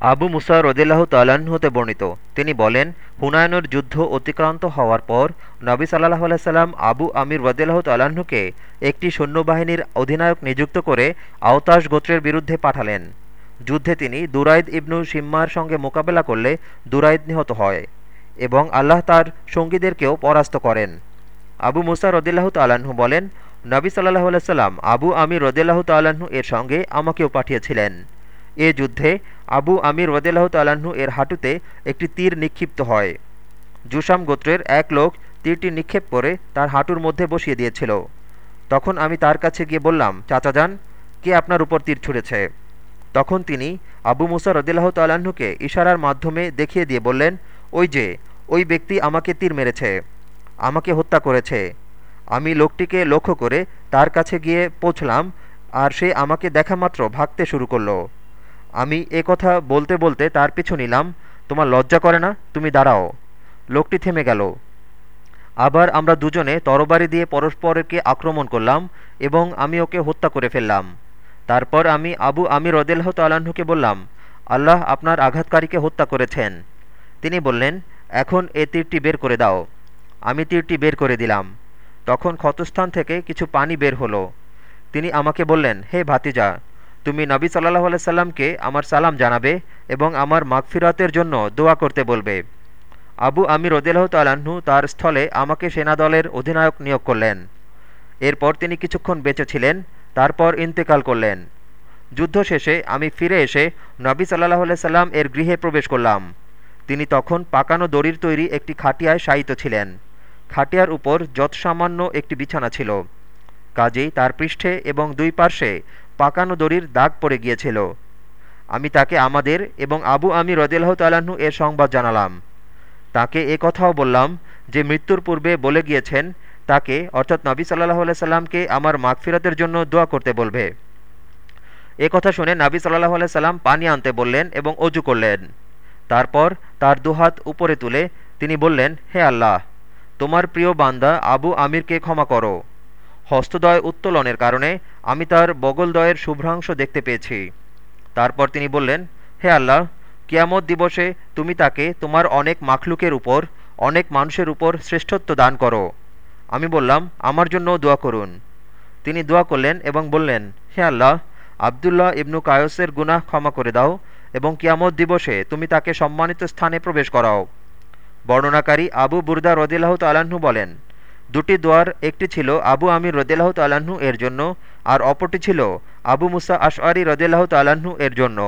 আবু মুসা রদিল্লাহ তাল্লাহ্ন হতে বর্ণিত। তিনি বলেন, হুনায়নের যুদ্ধ অতিক্রান্ত হওয়ার পর নবী সাল্লাহ আলাইসাল্লাম আবু আমির রদিল্লাহ তাল্লাহ্নকে একটি সৈন্যবাহিনীর অধিনায়ক নিযুক্ত করে আওতাস গোত্রের বিরুদ্ধে পাঠালেন। যুদ্ধে তিনি দুরাইদ ইবনু সিম্মার সঙ্গে মোকাবেলা করলে দুরাইদ নিহত হয় এবং আল্লাহ তার সঙ্গীদেরকেও পরাস্ত করেন। আবু মুসা রদিল্লাহ তাল্লাহ্ন বলেন, নবী সাল্লাহ আলাইসাল্লাম আবু আমির রদিল্লাহ তাল্লাহ্ন এর সঙ্গে আমাকেও পাঠিয়েছিলেন। এ যুদ্ধে আবু আমির রদেলাহ তালাহ্ন এর হাঁটুতে একটি তীর নিক্ষিপ্ত হয়। জুসাম গোত্রের এক লোক তীরটি নিক্ষেপ করে তার হাঁটুর মধ্যে বসিয়ে দিয়েছিল। তখন আমি তার কাছে গিয়ে বললাম, চাচা যান, কে আপনার উপর তীর ছুঁড়েছে? তখন তিনি আবু মুসা রদিল্লাহ তালাহুকে ইশারার মাধ্যমে দেখিয়ে দিয়ে বললেন, ওই যে, ওই ব্যক্তি আমাকে তীর মেরেছে, আমাকে হত্যা করেছে। আমি লোকটিকে লক্ষ্য করে তার কাছে গিয়ে পৌঁছলাম আর সে আমাকে দেখা মাত্র ভাগতে শুরু করল। আমি এ কথা বলতে বলতে তার পিছু নিলাম। তোমার লজ্জা করে না? তুমি দাঁড়াও। লোকটি থেমে গেল। আবার আমরা দুজনে তরবারি দিয়ে পরস্পরকে আক্রমণ করলাম এবং আমি ওকে হত্যা করে ফেললাম। তারপর আমি আবু আমির রদেলাহ তাল্লাহ্নকে বললাম, আল্লাহ আপনার আঘাতকারীকে হত্যা করেছেন। তিনি বললেন, এখন এ তীরটি বের করে দাও। আমি তীরটি বের করে দিলাম। তখন ক্ষতস্থান থেকে কিছু পানি বের হলো। তিনি আমাকে বললেন, হে ভাতিজা তুমি নবী সাল্লাহ আলাইসাল্লামকে আমার সালাম জানাবে এবং আমার মাগফিরাতের জন্য দোয়া করতে বলবে। আবু আমির রদিল্লাহ তালাহু তার স্থলে আমাকে সেনাদলের অধিনায়ক নিয়োগ করলেন। এরপর তিনি কিছুক্ষণ বেঁচে ছিলেন, তারপর ইন্তেকাল করলেন। যুদ্ধ শেষে আমি ফিরে এসে নবী সাল্লাহ সাল্লাম এর গৃহে প্রবেশ করলাম। তিনি তখন পাকানো দড়ির তৈরি একটি খাটিয়ায় শায়িত ছিলেন। খাটিয়ার উপর যৎসামান্য একটি বিছানা ছিল। কাজেই তার পৃষ্ঠে এবং দুই পার্শ্বে পাকানো দড়ির দাগ পড়ে গিয়েছিল। আমি তাকে আমাদের এবং আবু আমি রদিল্লাহ তালাহু এর সংবাদ জানালাম। তাকে এ কথাও বললাম যে, মৃত্যুর পূর্বে বলে গিয়েছেন, তাকে, অর্থাৎ নবী সাল্লাহ সাল্লামকে আমার মাগফিরতের জন্য দোয়া করতে বলবে। এ কথা শুনে নাবি সাল্লাহ সাল্লাম পানি আনতে বললেন এবং অজু করলেন। তারপর তার দুহাত উপরে তুলে তিনি বললেন, হে আল্লাহ, তোমার প্রিয় বান্দা আবু আমিরকে ক্ষমা করো। হস্তদয় উত্তোলনের কারণে আমি তার বগলদয়ের শুভ্রাংশ দেখতে পেয়েছি। তারপর তিনি বললেন, হে আল্লাহ, কিয়ামত দিবসে তুমি তাকে তোমার অনেক মাখলুকের উপর, অনেক মানুষের উপর শ্রেষ্ঠত্ব দান করো। আমি বললাম, আমার জন্য দোয়া করুন। তিনি দোয়া করলেন এবং বললেন, হে আল্লাহ, আবদুল্লাহ ইবনু কায়সের গুনাহ ক্ষমা করে দাও এবং কিয়ামত দিবসে তুমি তাকে সম্মানিত স্থানে প্রবেশ করাও। বর্ণনাকারী আবু বুরদা রদিল্লাহ তালাহ্ন বলেন দুটি দোয়ার, একটি ছিল আবু আমির রদেলাহ তালাহু এর জন্য আর অপরটি ছিল আবু মুসা আশআরি রদেলাহ তালাহু এর জন্য।